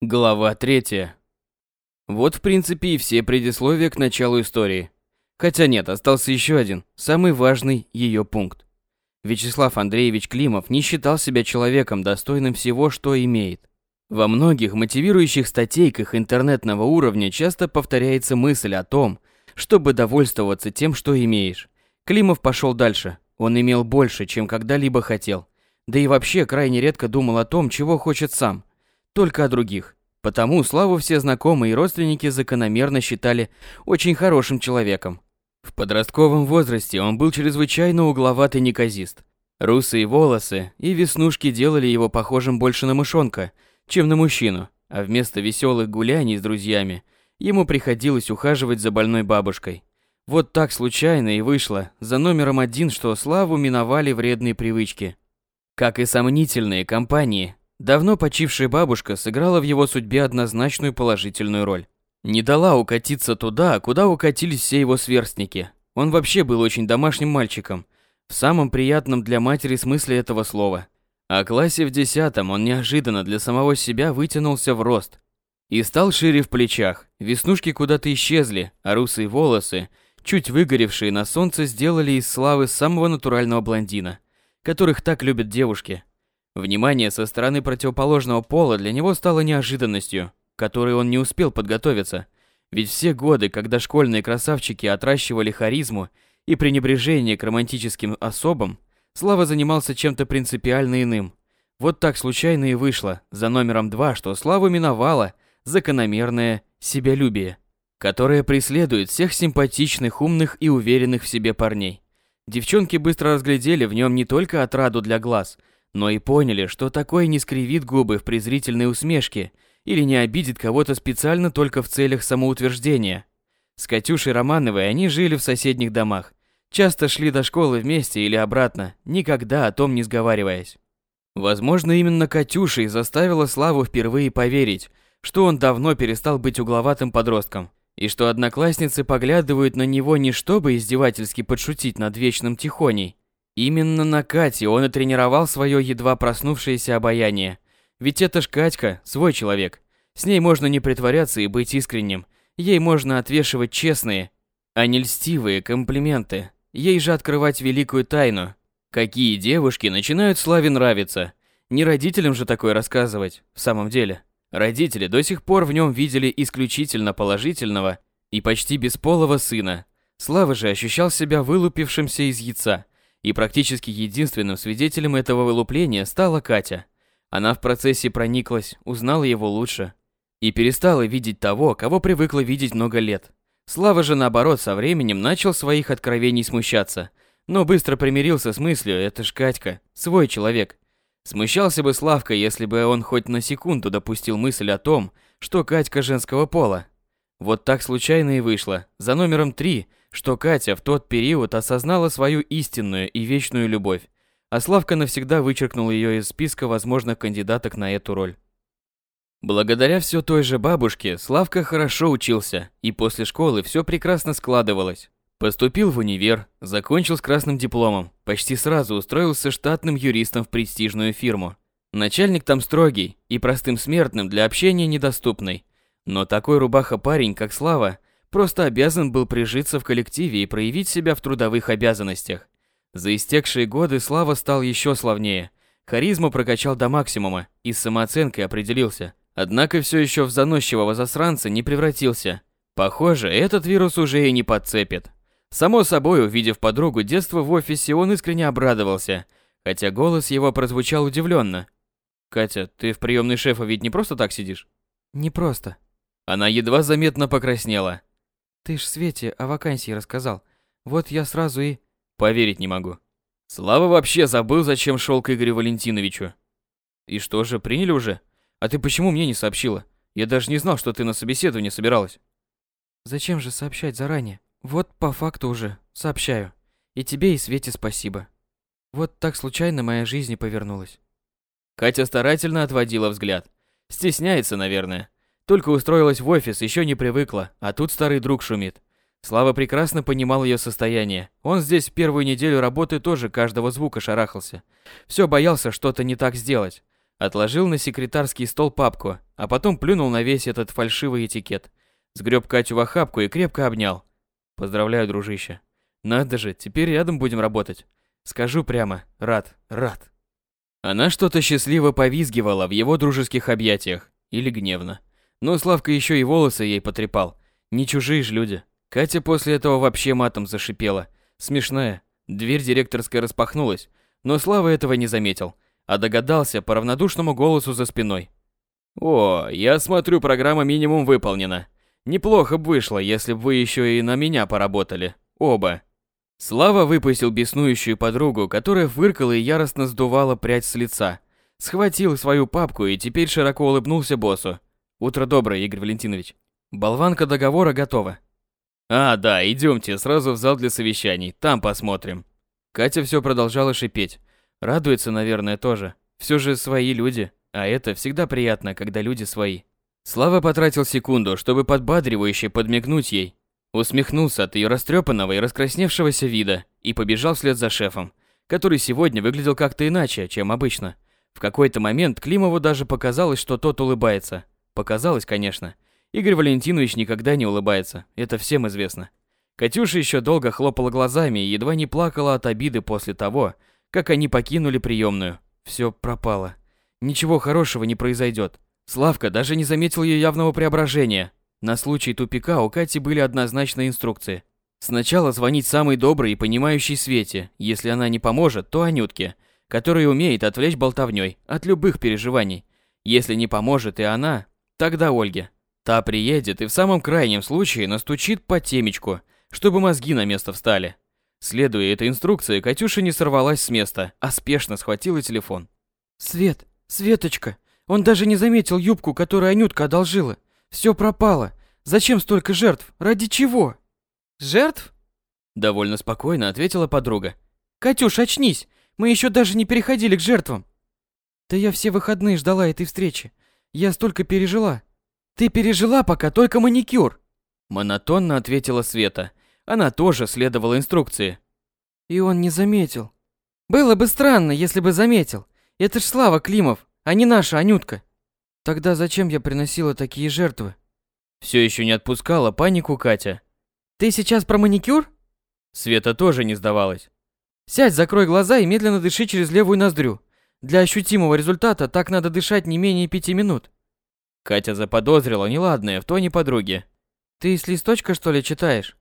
Глава третья. Вот, в принципе, и все предисловия к началу истории. Хотя нет, остался еще один, самый важный ее пункт. Вячеслав Андреевич Климов не считал себя человеком, достойным всего, что имеет. Во многих мотивирующих статейках интернетного уровня часто повторяется мысль о том, чтобы довольствоваться тем, что имеешь. Климов пошел дальше. Он имел больше, чем когда-либо хотел. Да и вообще крайне редко думал о том, чего хочет сам – только о других. Потому Славу все знакомые и родственники закономерно считали очень хорошим человеком. В подростковом возрасте он был чрезвычайно угловатый неказист. Русые волосы и веснушки делали его похожим больше на мышонка, чем на мужчину, а вместо веселых гуляний с друзьями ему приходилось ухаживать за больной бабушкой. Вот так случайно и вышло за номером один, что Славу миновали вредные привычки. Как и сомнительные компании, Давно почившая бабушка сыграла в его судьбе однозначную положительную роль. Не дала укатиться туда, куда укатились все его сверстники. Он вообще был очень домашним мальчиком, в самом приятном для матери смысле этого слова. А классе в десятом он неожиданно для самого себя вытянулся в рост и стал шире в плечах. Веснушки куда-то исчезли, а русые волосы, чуть выгоревшие на солнце, сделали из славы самого натурального блондина, которых так любят девушки – Внимание со стороны противоположного пола для него стало неожиданностью, которой он не успел подготовиться. Ведь все годы, когда школьные красавчики отращивали харизму и пренебрежение к романтическим особам, Слава занимался чем-то принципиально иным. Вот так случайно и вышло за номером два, что Славу миновало закономерное себялюбие, которое преследует всех симпатичных, умных и уверенных в себе парней. Девчонки быстро разглядели в нем не только отраду для глаз – но и поняли, что такое не скривит губы в презрительной усмешке или не обидит кого-то специально только в целях самоутверждения. С Катюшей Романовой они жили в соседних домах, часто шли до школы вместе или обратно, никогда о том не сговариваясь. Возможно, именно Катюша и заставила Славу впервые поверить, что он давно перестал быть угловатым подростком, и что одноклассницы поглядывают на него не чтобы издевательски подшутить над вечным тихоней, Именно на Кате он и тренировал свое едва проснувшееся обаяние. Ведь это ж Катька, свой человек. С ней можно не притворяться и быть искренним. Ей можно отвешивать честные, а не льстивые комплименты. Ей же открывать великую тайну. Какие девушки начинают Славе нравиться. Не родителям же такое рассказывать, в самом деле. Родители до сих пор в нем видели исключительно положительного и почти бесполого сына. Слава же ощущал себя вылупившимся из яйца – и практически единственным свидетелем этого вылупления стала Катя. Она в процессе прониклась, узнала его лучше и перестала видеть того, кого привыкла видеть много лет. Слава же, наоборот, со временем начал своих откровений смущаться, но быстро примирился с мыслью, это ж Катька, свой человек. Смущался бы Славка, если бы он хоть на секунду допустил мысль о том, что Катька женского пола. Вот так случайно и вышло. За номером три что Катя в тот период осознала свою истинную и вечную любовь, а Славка навсегда вычеркнул ее из списка возможных кандидаток на эту роль. Благодаря все той же бабушке, Славка хорошо учился, и после школы все прекрасно складывалось. Поступил в универ, закончил с красным дипломом, почти сразу устроился штатным юристом в престижную фирму. Начальник там строгий и простым смертным для общения недоступный. Но такой рубаха-парень, как Слава, Просто обязан был прижиться в коллективе и проявить себя в трудовых обязанностях. За истекшие годы Слава стал еще славнее. Харизму прокачал до максимума и с самооценкой определился. Однако все еще в заносчивого засранца не превратился. Похоже, этот вирус уже и не подцепит. Само собой, увидев подругу детства в офисе, он искренне обрадовался, хотя голос его прозвучал удивленно. «Катя, ты в приемной шефа ведь не просто так сидишь?» «Не просто». Она едва заметно покраснела. Ты ж Свете о вакансии рассказал. Вот я сразу и... Поверить не могу. Слава вообще забыл, зачем шел к Игорю Валентиновичу. И что же, приняли уже? А ты почему мне не сообщила? Я даже не знал, что ты на собеседование собиралась. Зачем же сообщать заранее? Вот по факту уже сообщаю. И тебе, и Свете спасибо. Вот так случайно моя жизнь и повернулась. Катя старательно отводила взгляд. Стесняется, наверное. Только устроилась в офис, еще не привыкла, а тут старый друг шумит. Слава прекрасно понимал ее состояние. Он здесь первую неделю работы тоже каждого звука шарахался. Все боялся что-то не так сделать. Отложил на секретарский стол папку, а потом плюнул на весь этот фальшивый этикет. Сгреб Катю в охапку и крепко обнял. Поздравляю, дружище. Надо же, теперь рядом будем работать. Скажу прямо, рад, рад. Она что-то счастливо повизгивала в его дружеских объятиях. Или гневно. Но Славка еще и волосы ей потрепал. Не чужие ж люди. Катя после этого вообще матом зашипела. Смешная. Дверь директорской распахнулась, но Слава этого не заметил а догадался по равнодушному голосу за спиной. «О, я смотрю, программа минимум выполнена. Неплохо бы вышло, если бы вы еще и на меня поработали. Оба». Слава выпустил беснующую подругу, которая фыркала и яростно сдувала прядь с лица. Схватил свою папку и теперь широко улыбнулся боссу. «Утро доброе, Игорь Валентинович. Болванка договора готова». «А, да, идемте сразу в зал для совещаний, там посмотрим». Катя все продолжала шипеть, Радуется, наверное, тоже. Все же свои люди, а это всегда приятно, когда люди свои. Слава потратил секунду, чтобы подбадривающе подмигнуть ей. Усмехнулся от ее растрепанного и раскрасневшегося вида и побежал вслед за шефом, который сегодня выглядел как-то иначе, чем обычно. В какой-то момент Климову даже показалось, что тот улыбается. Показалось, конечно. Игорь Валентинович никогда не улыбается, это всем известно. Катюша еще долго хлопала глазами и едва не плакала от обиды после того, как они покинули приемную. Все пропало. Ничего хорошего не произойдет. Славка даже не заметил ее явного преображения. На случай тупика у Кати были однозначные инструкции. Сначала звонить самой доброй и понимающей Свете, если она не поможет, то Анютке, которая умеет отвлечь болтовней от любых переживаний. Если не поможет и она, тогда Ольге. Та приедет и в самом крайнем случае настучит по темечку, чтобы мозги на место встали. Следуя этой инструкции, Катюша не сорвалась с места, а спешно схватила телефон. «Свет, Светочка, он даже не заметил юбку, которую Анютка одолжила. Все пропало. Зачем столько жертв? Ради чего?» «Жертв?» Довольно спокойно ответила подруга. «Катюш, очнись! Мы еще даже не переходили к жертвам!» «Да я все выходные ждала этой встречи. Я столько пережила!» «Ты пережила пока только маникюр!» Монотонно ответила Света, она тоже следовала инструкции. И он не заметил. Было бы странно, если бы заметил. Это ж Слава Климов, а не наша Анютка. Тогда зачем я приносила такие жертвы? Все еще не отпускала панику Катя. Ты сейчас про маникюр? Света тоже не сдавалась. Сядь, закрой глаза и медленно дыши через левую ноздрю. Для ощутимого результата так надо дышать не менее пяти минут. Катя заподозрила неладное в тоне подруги. Ты с листочка что ли читаешь?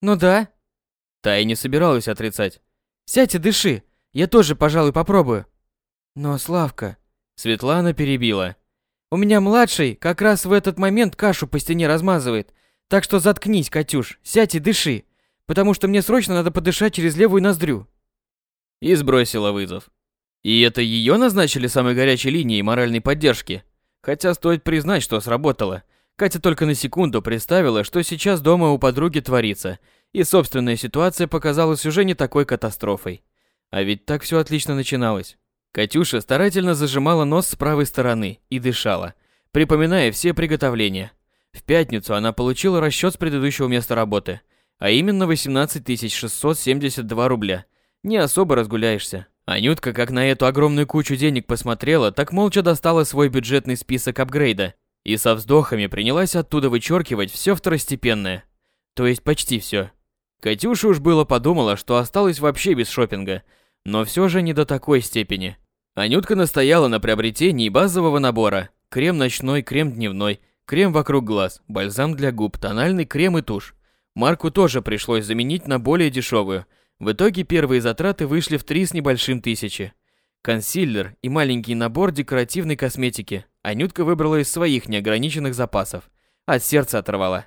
Ну да. Та и не собиралась отрицать. Сядь и дыши. Я тоже, пожалуй, попробую. Но, Славка... Светлана перебила. У меня младший как раз в этот момент кашу по стене размазывает. Так что заткнись, Катюш, сядь и дыши. Потому что мне срочно надо подышать через левую ноздрю. И сбросила вызов. И это ее назначили самой горячей линией моральной поддержки. Хотя стоит признать, что сработало. Катя только на секунду представила, что сейчас дома у подруги творится, и собственная ситуация показалась уже не такой катастрофой. А ведь так все отлично начиналось. Катюша старательно зажимала нос с правой стороны и дышала, припоминая все приготовления. В пятницу она получила расчет с предыдущего места работы, а именно 18 672 рубля. Не особо разгуляешься. Анютка, как на эту огромную кучу денег посмотрела, так молча достала свой бюджетный список апгрейда и со вздохами принялась оттуда вычеркивать все второстепенное. То есть почти все. Катюша уж было подумала, что осталась вообще без шопинга, но все же не до такой степени. Анютка настояла на приобретении базового набора. Крем ночной, крем дневной, крем вокруг глаз, бальзам для губ, тональный крем и тушь. Марку тоже пришлось заменить на более дешевую. В итоге первые затраты вышли в три с небольшим тысячи. Консилер и маленький набор декоративной косметики Анютка выбрала из своих неограниченных запасов. От сердца оторвала.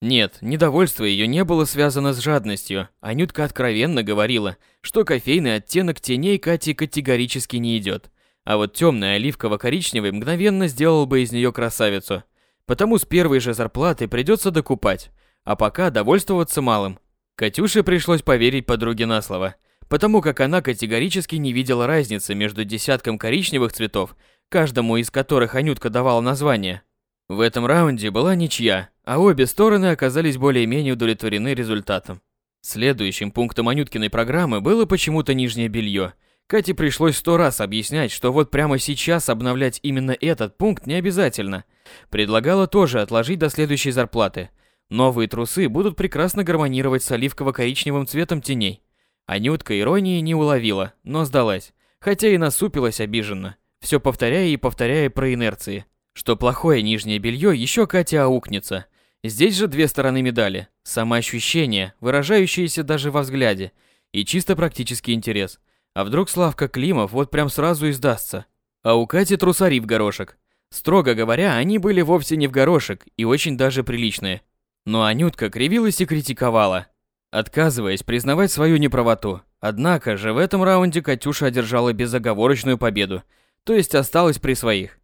Нет, недовольство ее не было связано с жадностью. Анютка откровенно говорила, что кофейный оттенок теней Кати категорически не идет. А вот темный оливково-коричневый мгновенно сделал бы из нее красавицу. Потому с первой же зарплаты придется докупать. А пока довольствоваться малым. Катюше пришлось поверить подруге на слово – потому как она категорически не видела разницы между десятком коричневых цветов, каждому из которых Анютка давала название. В этом раунде была ничья, а обе стороны оказались более-менее удовлетворены результатом. Следующим пунктом Анюткиной программы было почему-то нижнее белье. Кате пришлось сто раз объяснять, что вот прямо сейчас обновлять именно этот пункт не обязательно. Предлагала тоже отложить до следующей зарплаты. Новые трусы будут прекрасно гармонировать с оливково-коричневым цветом теней. Анютка иронии не уловила, но сдалась, хотя и насупилась обиженно, все повторяя и повторяя про инерции. Что плохое нижнее белье еще Катя аукнется. Здесь же две стороны медали. Самоощущение, выражающееся даже во взгляде, и чисто практический интерес. А вдруг Славка Климов вот прям сразу и сдастся? А у Кати трусари в горошек. Строго говоря, они были вовсе не в горошек и очень даже приличные. Но Анютка кривилась и критиковала, отказываясь признавать свою неправоту. Однако же в этом раунде Катюша одержала безоговорочную победу, то есть осталась при своих.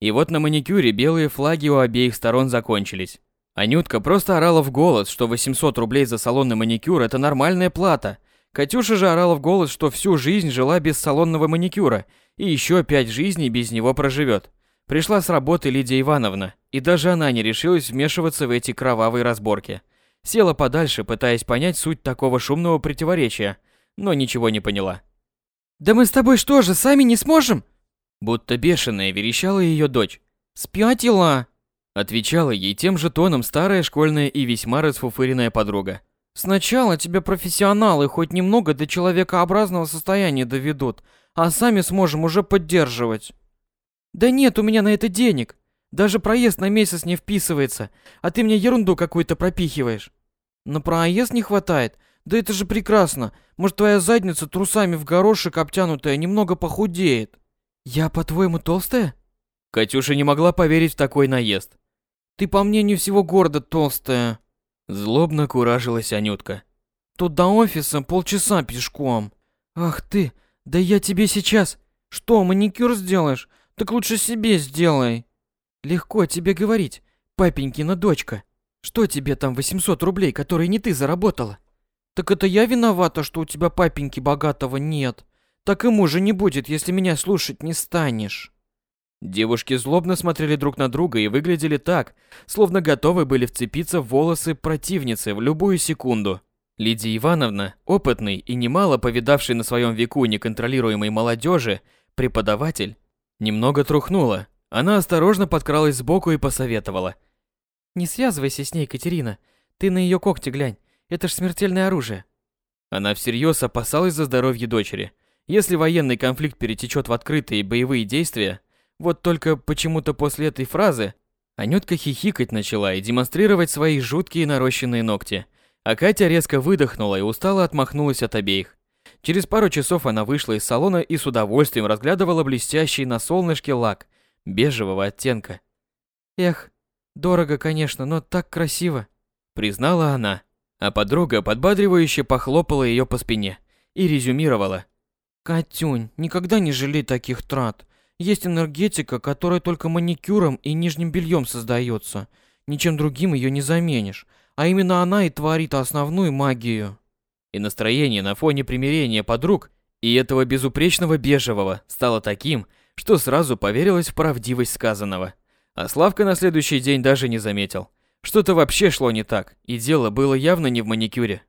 И вот на маникюре белые флаги у обеих сторон закончились. Анютка просто орала в голос, что 800 рублей за салонный маникюр – это нормальная плата. Катюша же орала в голос, что всю жизнь жила без салонного маникюра и еще пять жизней без него проживет. Пришла с работы Лидия Ивановна, и даже она не решилась вмешиваться в эти кровавые разборки. Села подальше, пытаясь понять суть такого шумного противоречия, но ничего не поняла. «Да мы с тобой что же, сами не сможем?» Будто бешеная верещала ее дочь. «Спятила!» Отвечала ей тем же тоном старая школьная и весьма расфуфыренная подруга. «Сначала тебя профессионалы хоть немного до человекообразного состояния доведут, а сами сможем уже поддерживать». Да нет у меня на это денег. Даже проезд на месяц не вписывается, а ты мне ерунду какую-то пропихиваешь. На проезд не хватает? Да это же прекрасно. Может, твоя задница трусами в горошек обтянутая немного похудеет. Я, по-твоему, толстая? Катюша не могла поверить в такой наезд. Ты, по мнению всего города, толстая. Злобно куражилась Анютка. Тут до офиса полчаса пешком. Ах ты, да я тебе сейчас... Что, маникюр сделаешь? Так лучше себе сделай. Легко тебе говорить, папенькина дочка. Что тебе там 800 рублей, которые не ты заработала? Так это я виновата, что у тебя папеньки богатого нет. Так и мужа не будет, если меня слушать не станешь. Девушки злобно смотрели друг на друга и выглядели так, словно готовы были вцепиться в волосы противницы в любую секунду. Лидия Ивановна, опытный и немало повидавший на своем веку неконтролируемой молодежи, преподаватель, Немного трухнула. Она осторожно подкралась сбоку и посоветовала. «Не связывайся с ней, Катерина. Ты на ее когти глянь. Это ж смертельное оружие». Она всерьез опасалась за здоровье дочери. Если военный конфликт перетечет в открытые боевые действия, вот только почему-то после этой фразы Анютка хихикать начала и демонстрировать свои жуткие нарощенные ногти. А Катя резко выдохнула и устало отмахнулась от обеих. Через пару часов она вышла из салона и с удовольствием разглядывала блестящий на солнышке лак бежевого оттенка. «Эх, дорого, конечно, но так красиво», — признала она. А подруга подбадривающе похлопала ее по спине и резюмировала. «Катюнь, никогда не жалей таких трат. Есть энергетика, которая только маникюром и нижним бельем создается. Ничем другим ее не заменишь. А именно она и творит основную магию». И настроение на фоне примирения подруг и этого безупречного бежевого стало таким, что сразу поверилось в правдивость сказанного. А Славка на следующий день даже не заметил. Что-то вообще шло не так, и дело было явно не в маникюре.